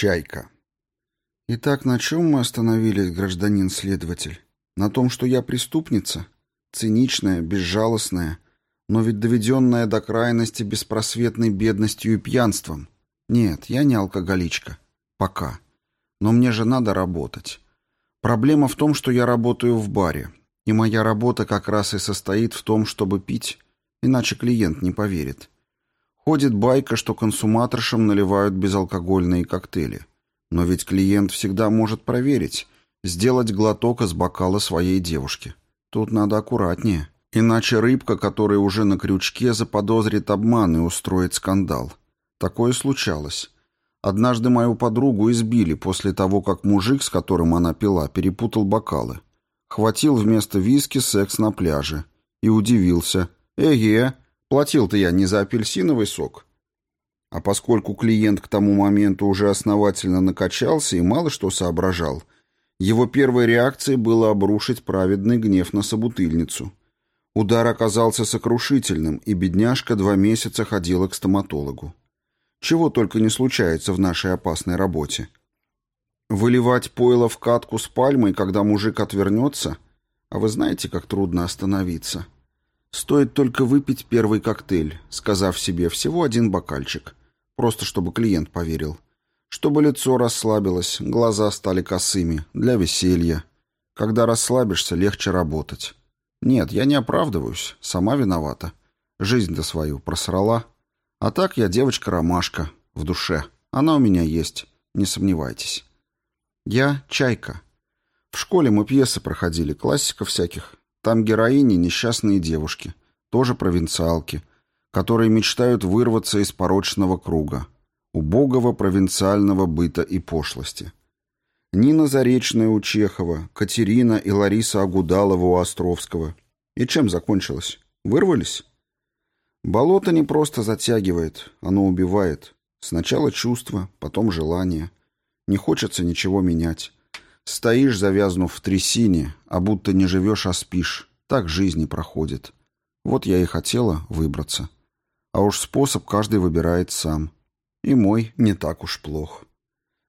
Чайка. Итак, на чем мы остановились, гражданин следователь? На том, что я преступница? Циничная, безжалостная, но ведь доведенная до крайности беспросветной бедностью и пьянством. Нет, я не алкоголичка. Пока. Но мне же надо работать. Проблема в том, что я работаю в баре. И моя работа как раз и состоит в том, чтобы пить, иначе клиент не поверит. Ходит байка, что консуматоршам наливают безалкогольные коктейли. Но ведь клиент всегда может проверить, сделать глоток из бокала своей девушки. Тут надо аккуратнее. Иначе рыбка, которая уже на крючке, заподозрит обман и устроит скандал. Такое случалось. Однажды мою подругу избили после того, как мужик, с которым она пила, перепутал бокалы. Хватил вместо виски секс на пляже. И удивился. «Эге, Платил-то я не за апельсиновый сок. А поскольку клиент к тому моменту уже основательно накачался и мало что соображал, его первой реакцией было обрушить праведный гнев на собутыльницу. Удар оказался сокрушительным, и бедняжка два месяца ходила к стоматологу. Чего только не случается в нашей опасной работе. Выливать пойло в катку с пальмой, когда мужик отвернется, а вы знаете, как трудно остановиться. Стоит только выпить первый коктейль, сказав себе всего один бокальчик. Просто чтобы клиент поверил. Чтобы лицо расслабилось, глаза стали косыми, для веселья. Когда расслабишься, легче работать. Нет, я не оправдываюсь, сама виновата. Жизнь-то свою просрала. А так я девочка-ромашка, в душе. Она у меня есть, не сомневайтесь. Я Чайка. В школе мы пьесы проходили, классика всяких. Там героини несчастные девушки, тоже провинциалки, которые мечтают вырваться из порочного круга, убогого провинциального быта и пошлости. Нина Заречная у Чехова, Катерина и Лариса Агудалова у Островского. И чем закончилось? Вырвались? Болото не просто затягивает, оно убивает. Сначала чувство, потом желание. Не хочется ничего менять. Стоишь, завязнув в трясине, а будто не живешь, а спишь. Так жизнь и проходит. Вот я и хотела выбраться. А уж способ каждый выбирает сам. И мой не так уж плох.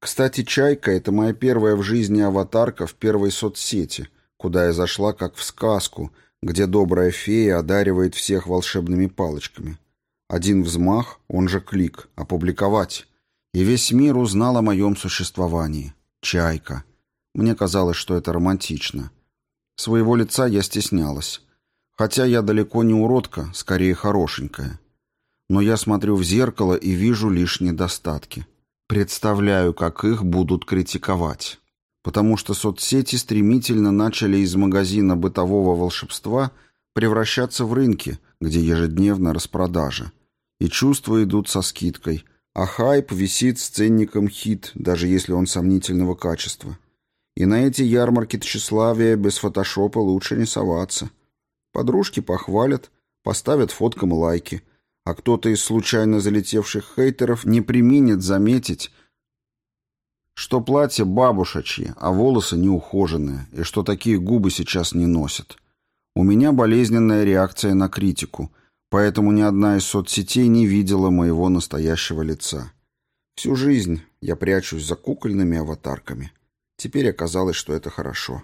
Кстати, «Чайка» — это моя первая в жизни аватарка в первой соцсети, куда я зашла как в сказку, где добрая фея одаривает всех волшебными палочками. Один взмах, он же клик, опубликовать. И весь мир узнал о моем существовании. «Чайка». Мне казалось, что это романтично. Своего лица я стеснялась. Хотя я далеко не уродка, скорее хорошенькая. Но я смотрю в зеркало и вижу лишь недостатки. Представляю, как их будут критиковать. Потому что соцсети стремительно начали из магазина бытового волшебства превращаться в рынки, где ежедневно распродажа. И чувства идут со скидкой, а хайп висит с ценником хит, даже если он сомнительного качества. И на эти ярмарки тщеславия без фотошопа лучше не соваться. Подружки похвалят, поставят фоткам лайки, а кто-то из случайно залетевших хейтеров не применит заметить, что платье бабушечье, а волосы неухоженные, и что такие губы сейчас не носят. У меня болезненная реакция на критику, поэтому ни одна из соцсетей не видела моего настоящего лица. Всю жизнь я прячусь за кукольными аватарками. Теперь оказалось, что это хорошо.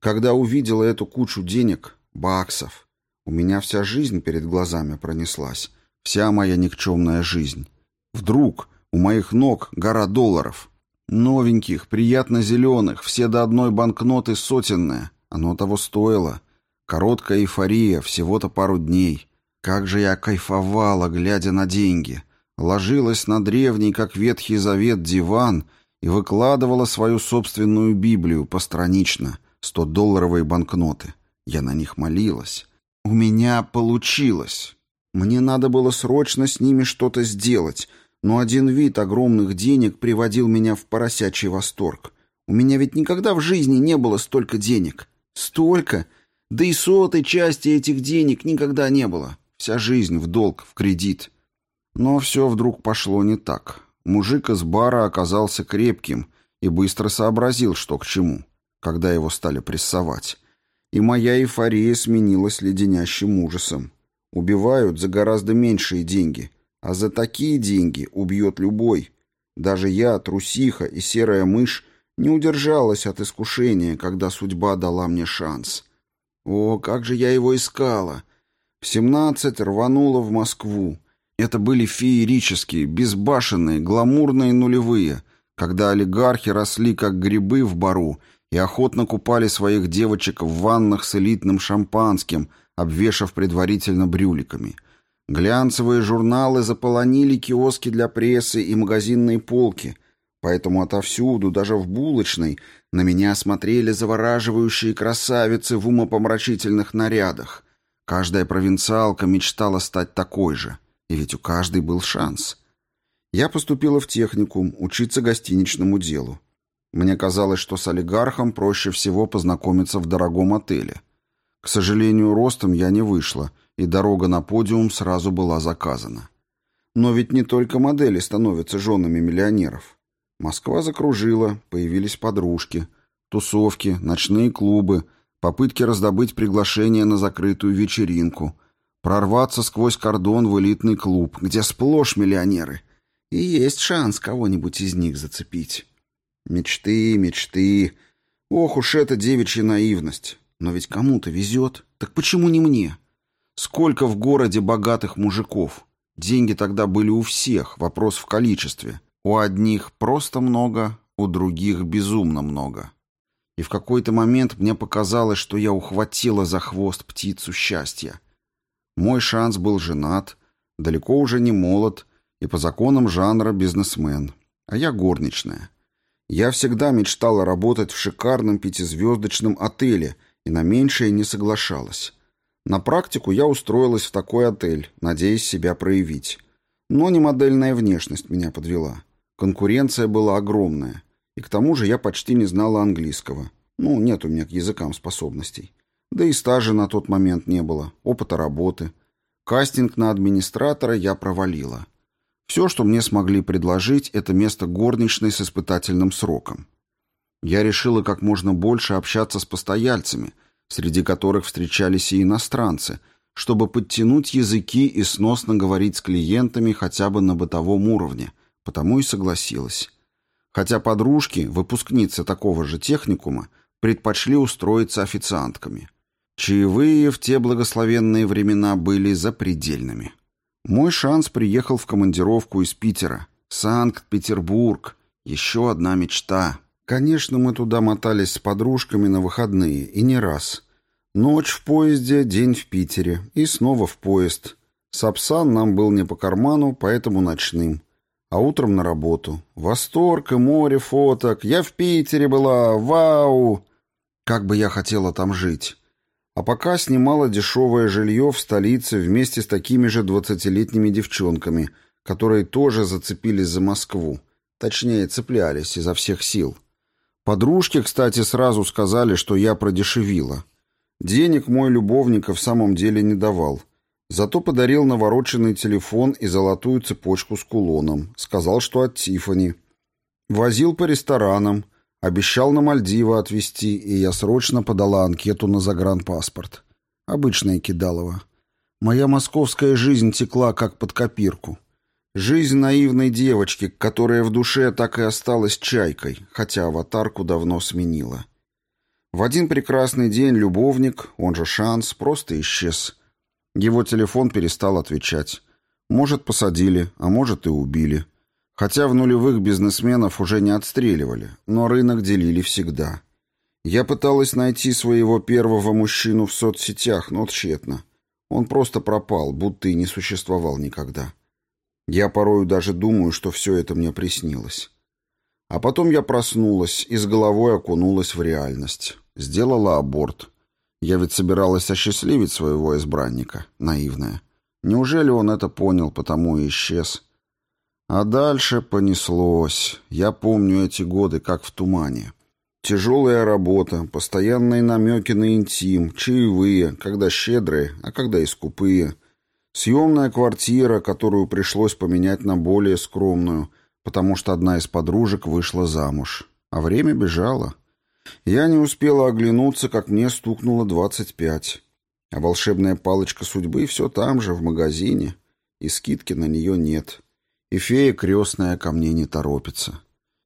Когда увидела эту кучу денег, баксов, у меня вся жизнь перед глазами пронеслась. Вся моя никчемная жизнь. Вдруг у моих ног гора долларов. Новеньких, приятно зеленых, все до одной банкноты сотенная. Оно того стоило. Короткая эйфория, всего-то пару дней. Как же я кайфовала, глядя на деньги. Ложилась на древний, как Ветхий Завет, диван — и выкладывала свою собственную Библию постранично, сто-долларовые банкноты. Я на них молилась. У меня получилось. Мне надо было срочно с ними что-то сделать, но один вид огромных денег приводил меня в поросячий восторг. У меня ведь никогда в жизни не было столько денег. Столько! Да и сотой части этих денег никогда не было. Вся жизнь в долг, в кредит. Но все вдруг пошло не так. Мужик из бара оказался крепким и быстро сообразил, что к чему, когда его стали прессовать. И моя эйфория сменилась леденящим ужасом. Убивают за гораздо меньшие деньги, а за такие деньги убьет любой. Даже я, трусиха и серая мышь, не удержалась от искушения, когда судьба дала мне шанс. О, как же я его искала! В семнадцать рванула в Москву. Это были феерические, безбашенные, гламурные нулевые, когда олигархи росли как грибы в бару и охотно купали своих девочек в ваннах с элитным шампанским, обвешав предварительно брюликами. Глянцевые журналы заполонили киоски для прессы и магазинные полки, поэтому отовсюду, даже в булочной, на меня смотрели завораживающие красавицы в умопомрачительных нарядах. Каждая провинциалка мечтала стать такой же, и ведь у каждой был шанс. Я поступила в техникум, учиться гостиничному делу. Мне казалось, что с олигархом проще всего познакомиться в дорогом отеле. К сожалению, ростом я не вышла, и дорога на подиум сразу была заказана. Но ведь не только модели становятся женами миллионеров. Москва закружила, появились подружки, тусовки, ночные клубы, попытки раздобыть приглашение на закрытую вечеринку, прорваться сквозь кордон в элитный клуб, где сплошь миллионеры. И есть шанс кого-нибудь из них зацепить. Мечты, мечты. Ох уж эта девичья наивность. Но ведь кому-то везет. Так почему не мне? Сколько в городе богатых мужиков? Деньги тогда были у всех, вопрос в количестве. У одних просто много, у других безумно много. И в какой-то момент мне показалось, что я ухватила за хвост птицу счастья. Мой шанс был женат, далеко уже не молод и по законам жанра бизнесмен, а я горничная. Я всегда мечтала работать в шикарном пятизвездочном отеле и на меньшее не соглашалась. На практику я устроилась в такой отель, надеясь себя проявить. Но не модельная внешность меня подвела. Конкуренция была огромная. И к тому же я почти не знала английского. Ну, нет у меня к языкам способностей. Да и стажа на тот момент не было, опыта работы. Кастинг на администратора я провалила. Все, что мне смогли предложить, это место горничной с испытательным сроком. Я решила как можно больше общаться с постояльцами, среди которых встречались и иностранцы, чтобы подтянуть языки и сносно говорить с клиентами хотя бы на бытовом уровне, потому и согласилась. Хотя подружки, выпускницы такого же техникума, предпочли устроиться официантками. Чаевые в те благословенные времена были запредельными. Мой шанс приехал в командировку из Питера. Санкт-Петербург. Еще одна мечта. Конечно, мы туда мотались с подружками на выходные, и не раз. Ночь в поезде, день в Питере. И снова в поезд. Сапсан нам был не по карману, поэтому ночным а утром на работу. Восторг и море фоток. Я в Питере была, вау! Как бы я хотела там жить. А пока снимала дешевое жилье в столице вместе с такими же двадцатилетними девчонками, которые тоже зацепились за Москву. Точнее, цеплялись изо всех сил. Подружки, кстати, сразу сказали, что я продешевила. Денег мой любовник в самом деле не давал. Зато подарил навороченный телефон и золотую цепочку с кулоном. Сказал, что от Тифани. Возил по ресторанам. Обещал на Мальдивы отвезти, и я срочно подала анкету на загранпаспорт. Обычная кидалова. Моя московская жизнь текла как под копирку. Жизнь наивной девочки, которая в душе так и осталась чайкой, хотя аватарку давно сменила. В один прекрасный день любовник, он же Шанс, просто исчез. Его телефон перестал отвечать. Может, посадили, а может и убили. Хотя в нулевых бизнесменов уже не отстреливали, но рынок делили всегда. Я пыталась найти своего первого мужчину в соцсетях, но тщетно. Он просто пропал, будто и не существовал никогда. Я порою даже думаю, что все это мне приснилось. А потом я проснулась и с головой окунулась в реальность. Сделала аборт. Я ведь собиралась осчастливить своего избранника, наивная. Неужели он это понял, потому и исчез? А дальше понеслось. Я помню эти годы, как в тумане. Тяжелая работа, постоянные намеки на интим, чаевые, когда щедрые, а когда и скупые. Съемная квартира, которую пришлось поменять на более скромную, потому что одна из подружек вышла замуж. А время бежало. Я не успела оглянуться, как мне стукнуло двадцать пять. А волшебная палочка судьбы все там же, в магазине, и скидки на нее нет. И фея крестная ко мне не торопится.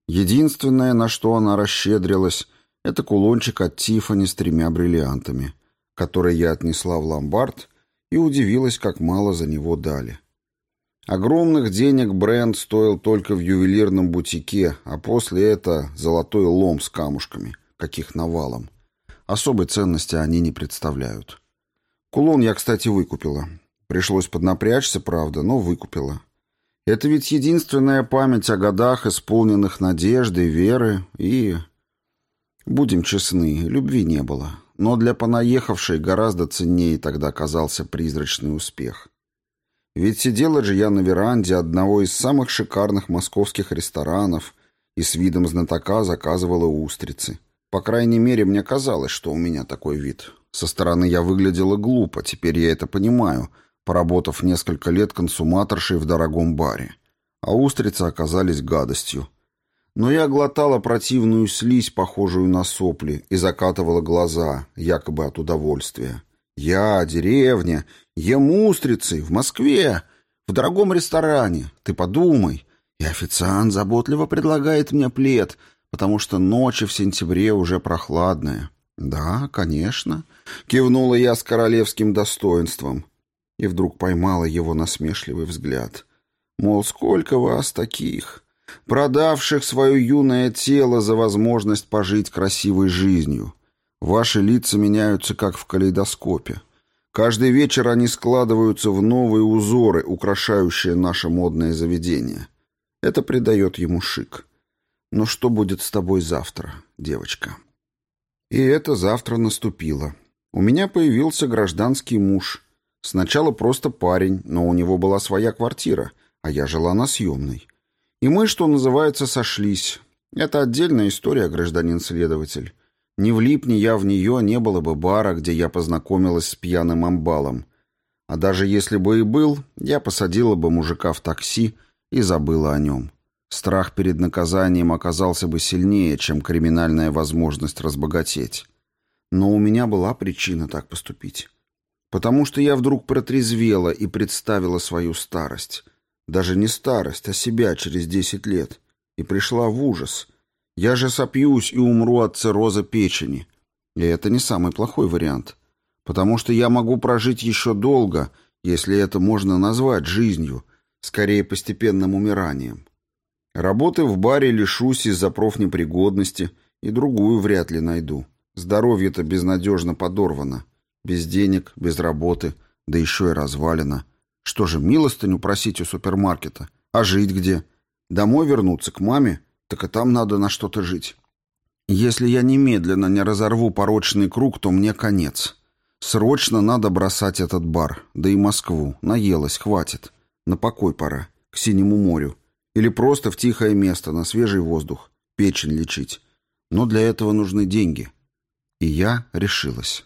Единственное, на что она расщедрилась, это кулончик от Тифани с тремя бриллиантами, который я отнесла в ломбард и удивилась, как мало за него дали. Огромных денег бренд стоил только в ювелирном бутике, а после это золотой лом с камушками, каких навалом. Особой ценности они не представляют. Кулон я, кстати, выкупила. Пришлось поднапрячься, правда, но выкупила. Это ведь единственная память о годах, исполненных надежды, веры и... Будем честны, любви не было. Но для понаехавшей гораздо ценнее тогда казался призрачный успех. Ведь сидела же я на веранде одного из самых шикарных московских ресторанов и с видом знатока заказывала устрицы. По крайней мере, мне казалось, что у меня такой вид. Со стороны я выглядела глупо, теперь я это понимаю — поработав несколько лет консуматоршей в дорогом баре. А устрицы оказались гадостью. Но я глотала противную слизь, похожую на сопли, и закатывала глаза, якобы от удовольствия. Я, деревня, ем устрицы в Москве, в дорогом ресторане. Ты подумай. И официант заботливо предлагает мне плед, потому что ночи в сентябре уже прохладные. Да, конечно, кивнула я с королевским достоинством и вдруг поймала его насмешливый взгляд. Мол, сколько вас таких, продавших свое юное тело за возможность пожить красивой жизнью. Ваши лица меняются, как в калейдоскопе. Каждый вечер они складываются в новые узоры, украшающие наше модное заведение. Это придает ему шик. Но что будет с тобой завтра, девочка? И это завтра наступило. У меня появился гражданский муж, Сначала просто парень, но у него была своя квартира, а я жила на съемной. И мы, что называется, сошлись. Это отдельная история, гражданин-следователь. Не влипни я в нее, не было бы бара, где я познакомилась с пьяным амбалом. А даже если бы и был, я посадила бы мужика в такси и забыла о нем. Страх перед наказанием оказался бы сильнее, чем криминальная возможность разбогатеть. Но у меня была причина так поступить потому что я вдруг протрезвела и представила свою старость. Даже не старость, а себя через десять лет. И пришла в ужас. Я же сопьюсь и умру от цирроза печени. И это не самый плохой вариант. Потому что я могу прожить еще долго, если это можно назвать жизнью, скорее постепенным умиранием. Работы в баре лишусь из-за профнепригодности и другую вряд ли найду. Здоровье-то безнадежно подорвано. Без денег, без работы, да еще и развалина. Что же, милостыню просить у супермаркета? А жить где? Домой вернуться к маме? Так и там надо на что-то жить. Если я немедленно не разорву порочный круг, то мне конец. Срочно надо бросать этот бар, да и Москву. Наелась, хватит. На покой пора, к Синему морю. Или просто в тихое место, на свежий воздух. Печень лечить. Но для этого нужны деньги. И я решилась.